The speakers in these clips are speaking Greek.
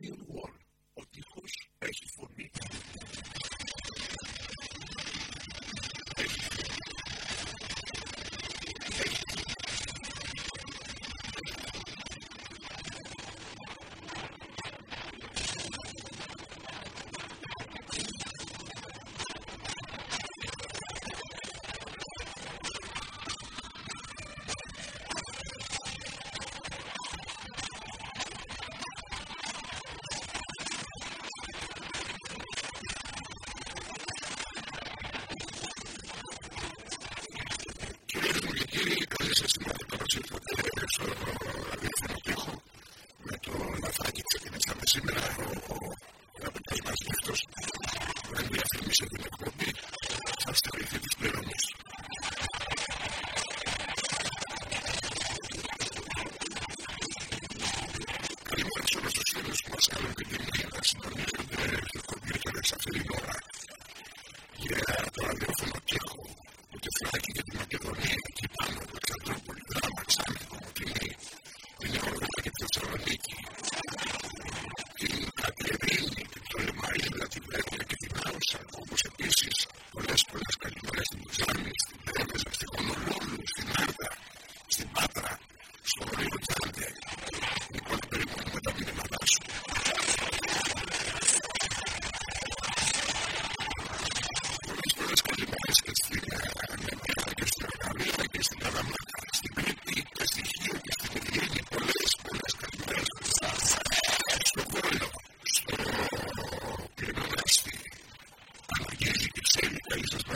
perfume basis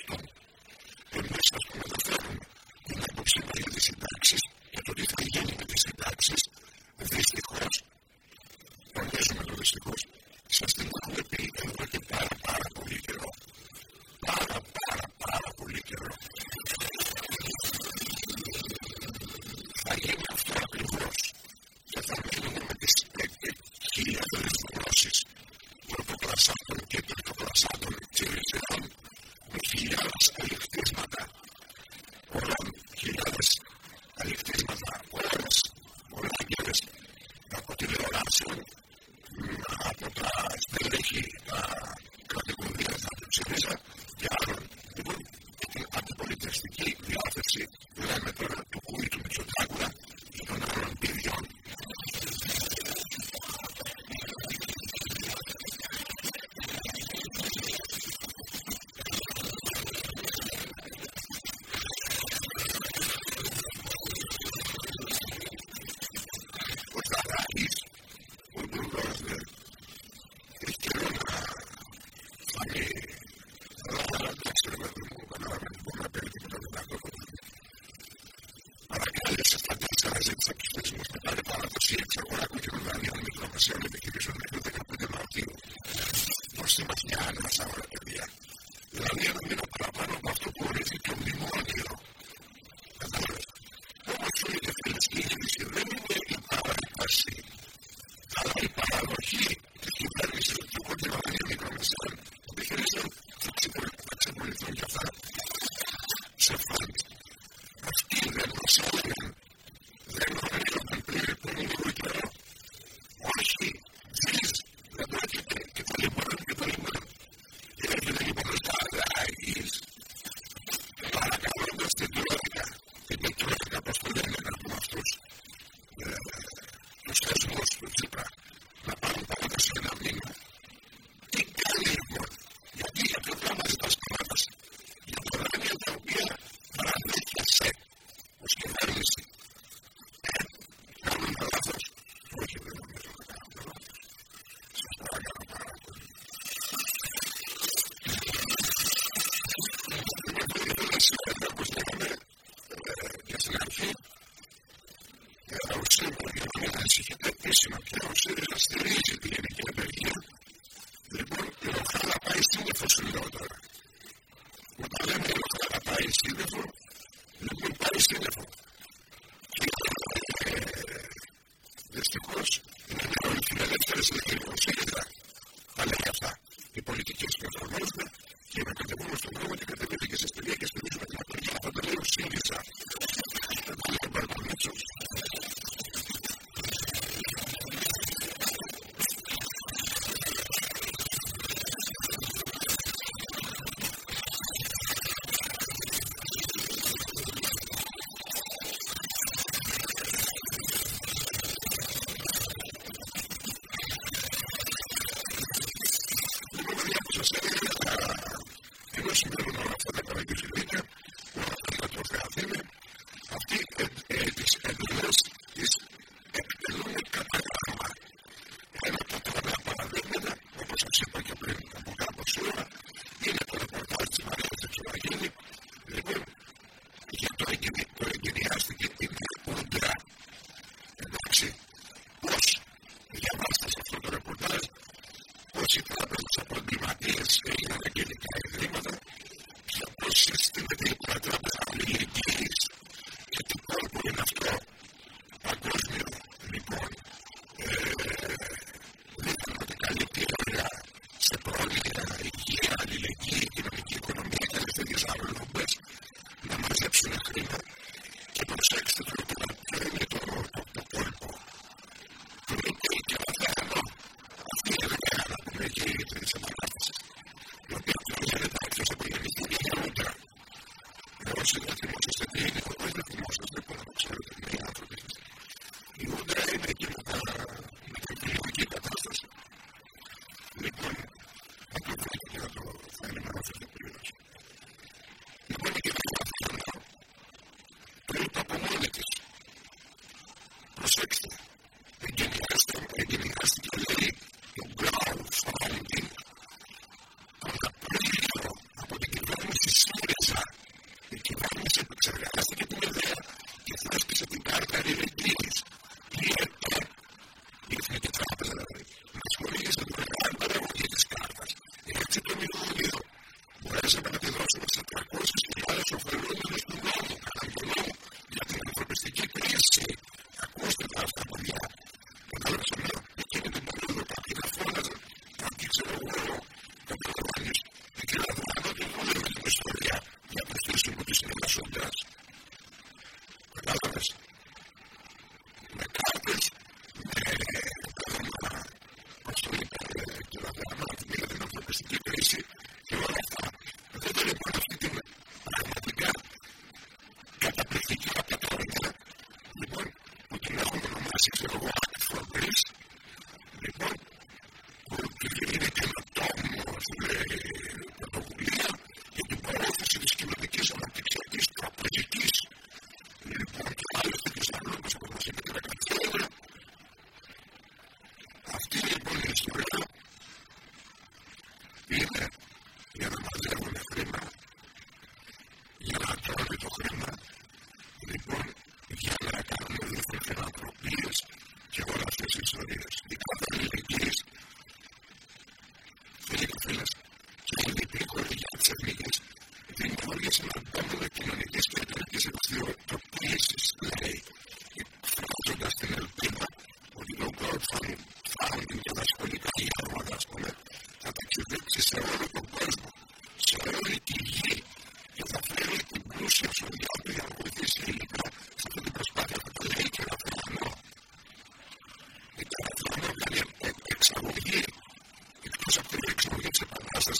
logical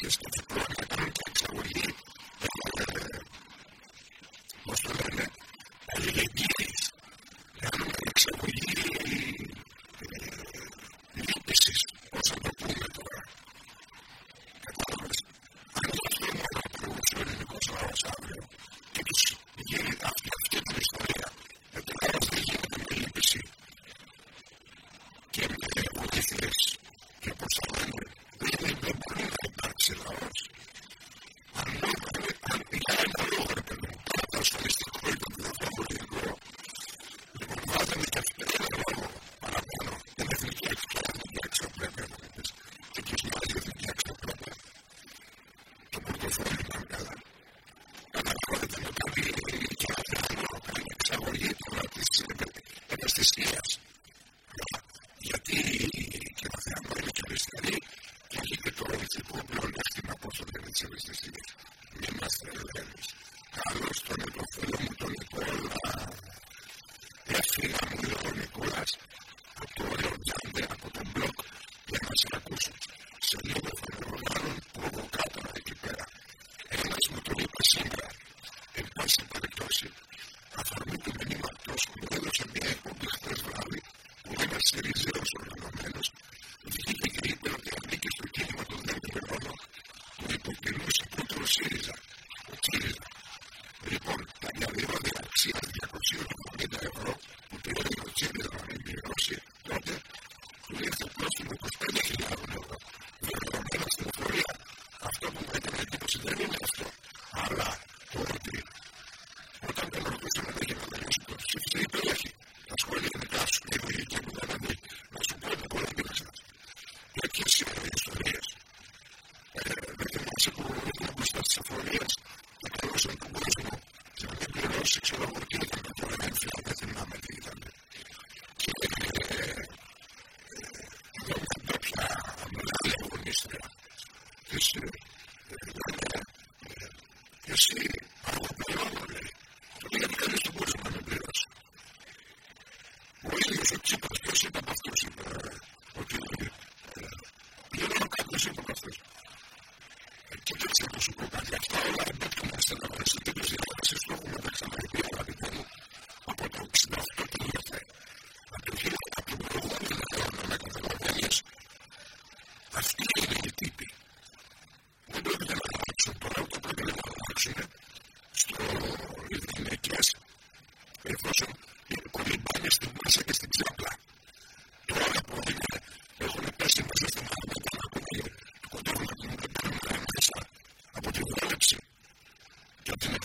Assistant. cities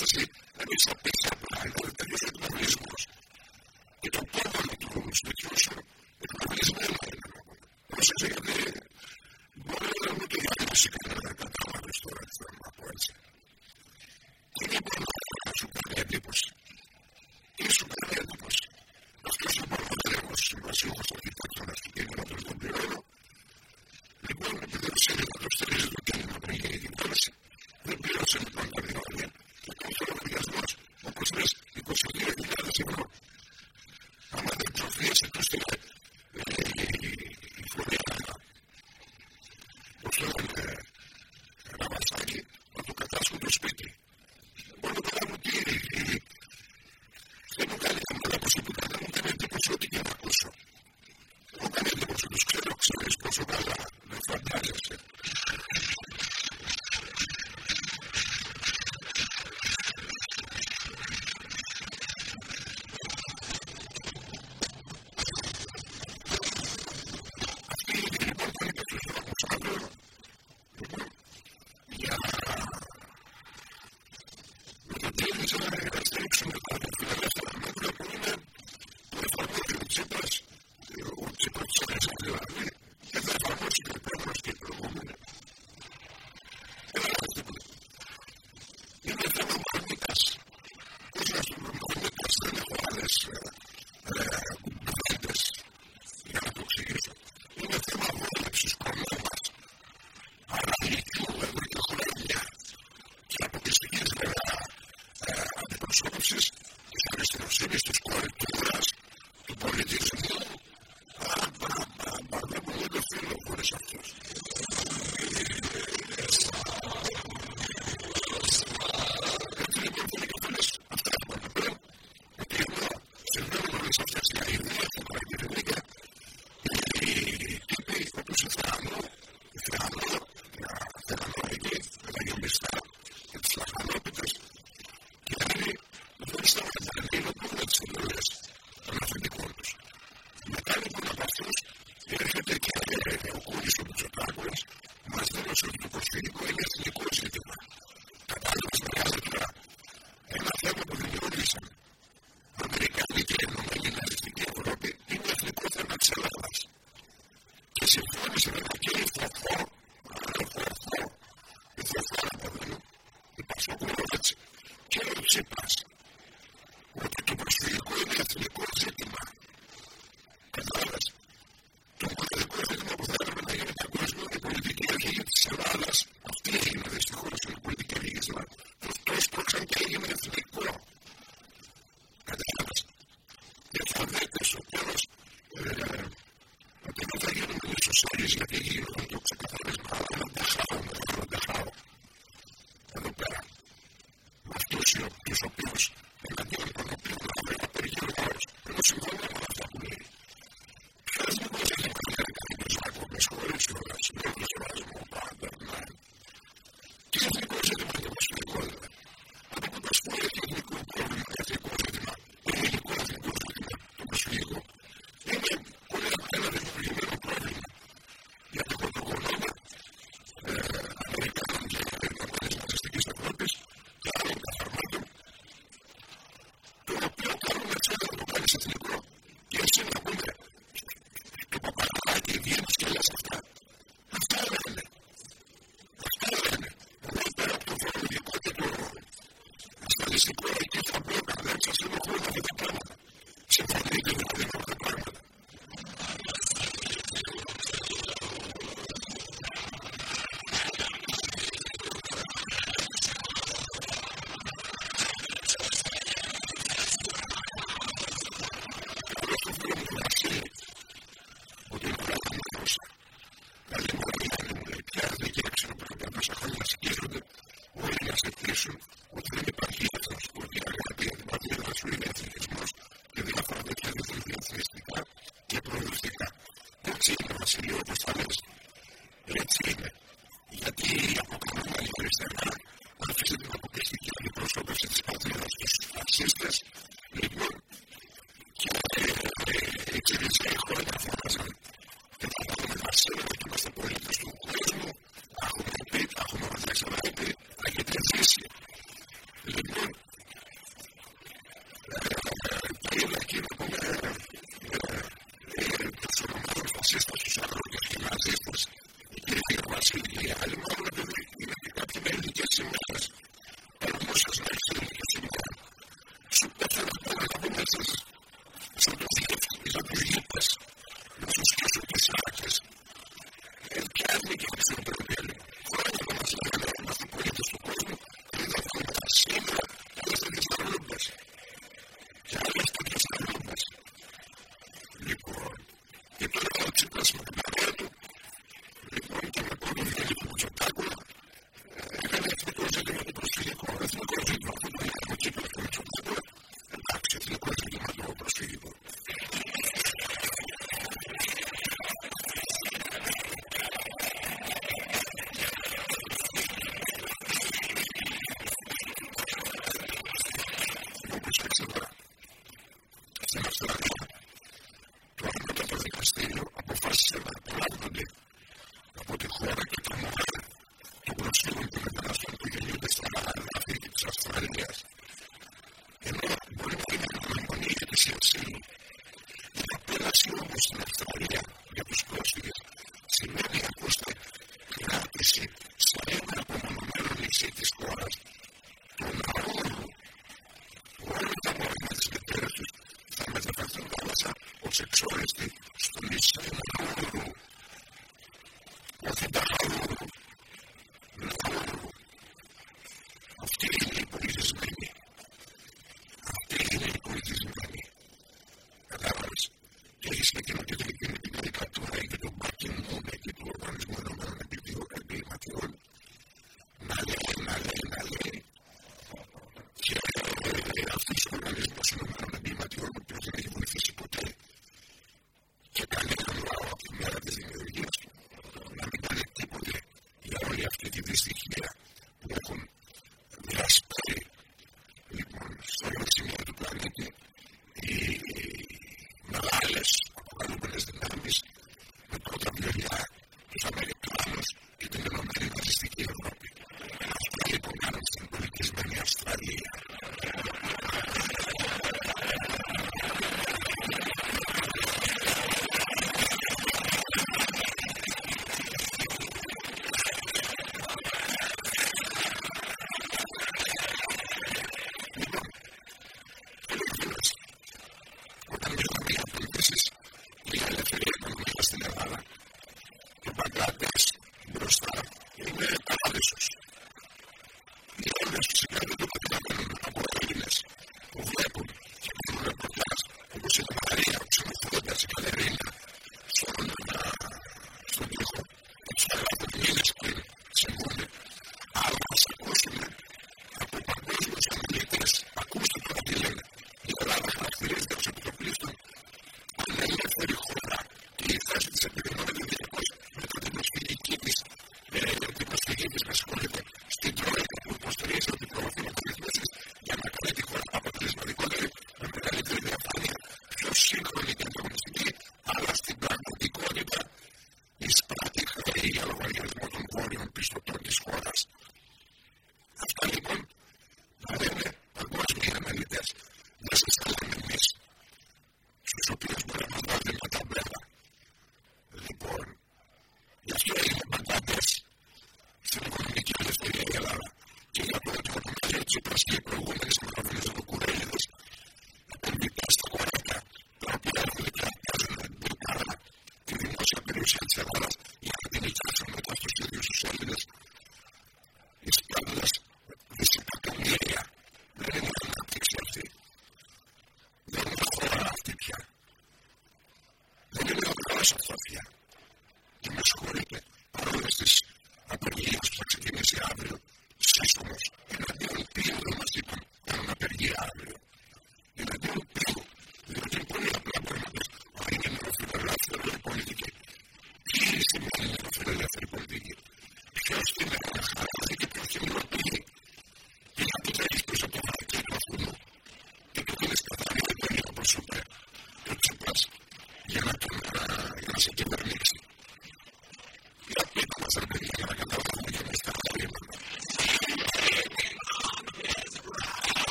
Εμείς θα πέσαμε να είναι ο. Και το πρόβλημα του στοιχείου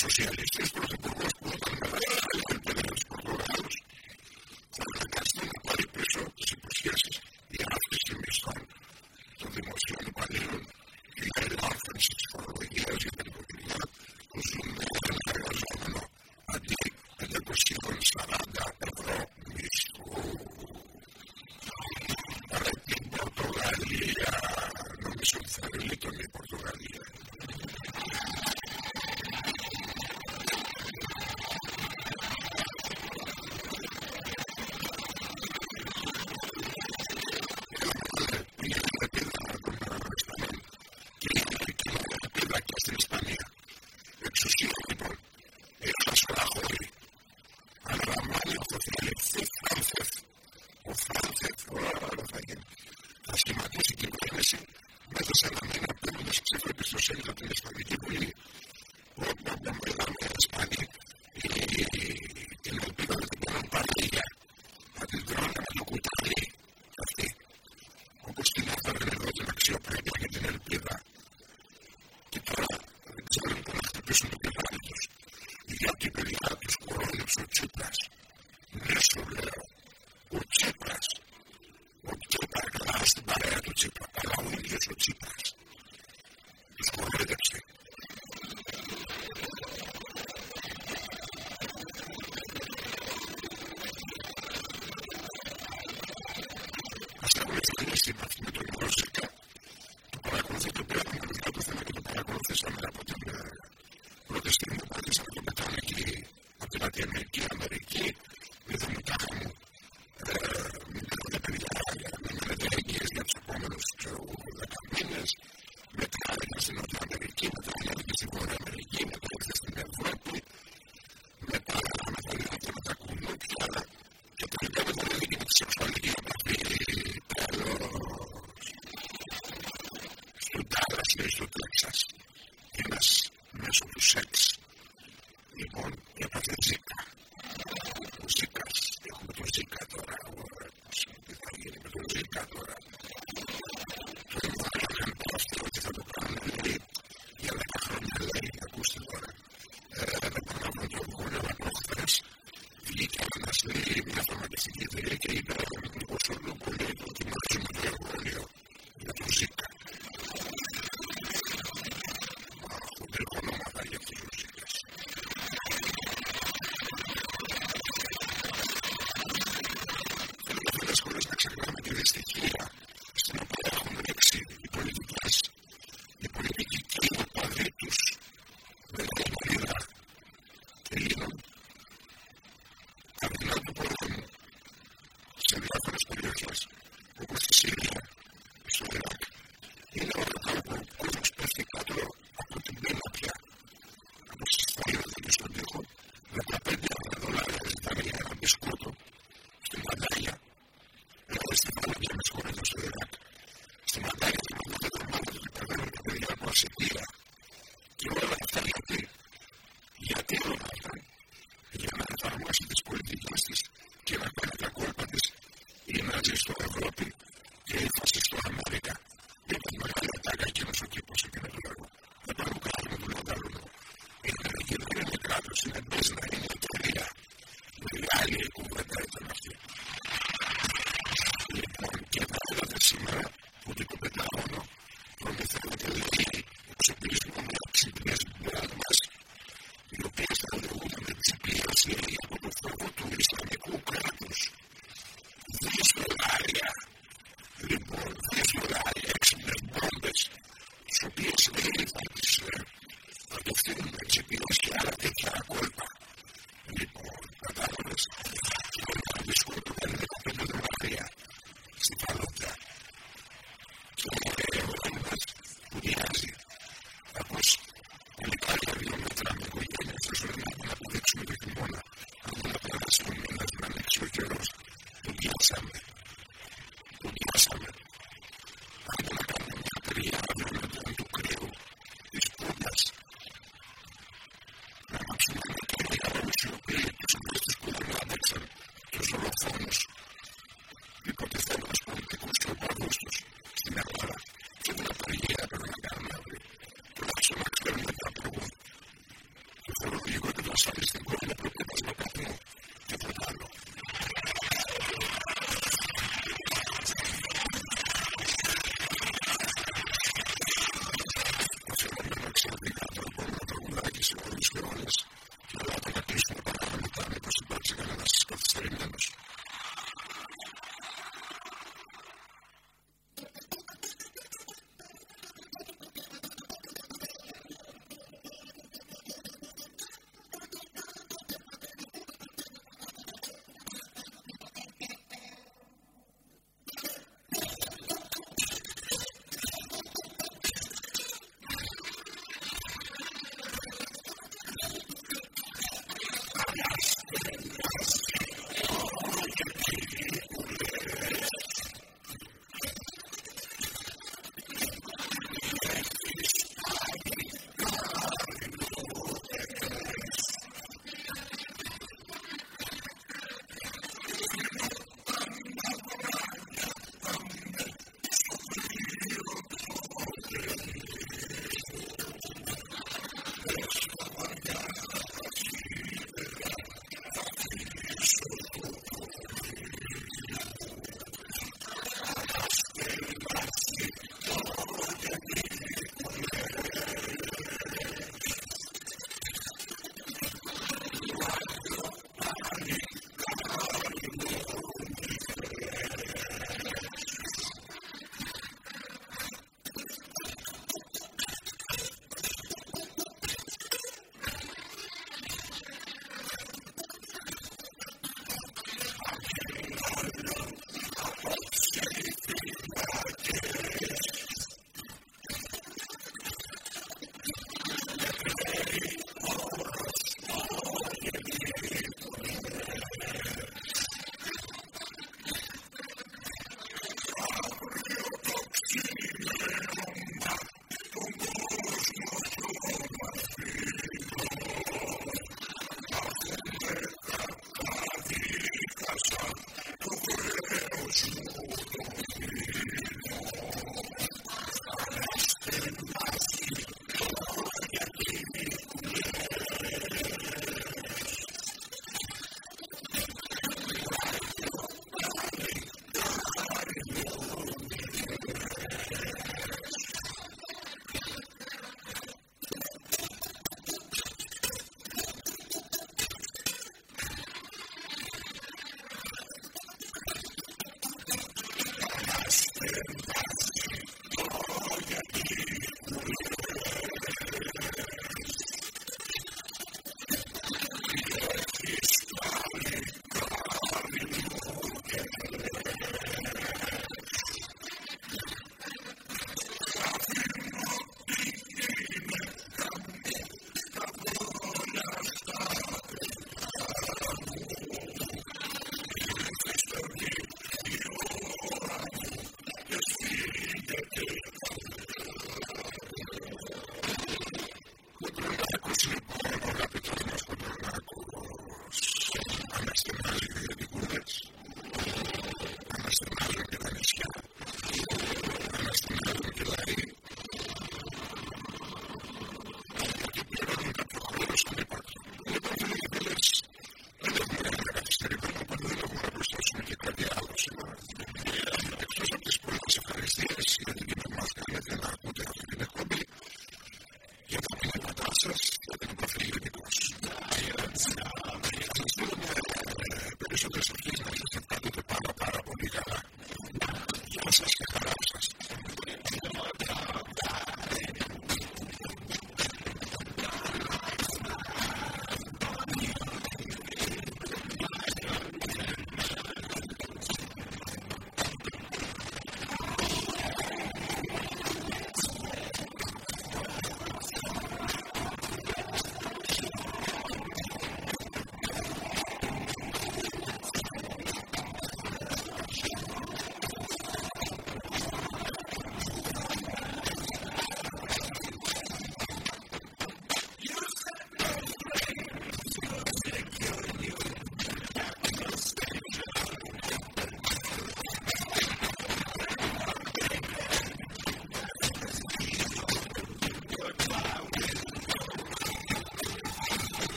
sociales. Es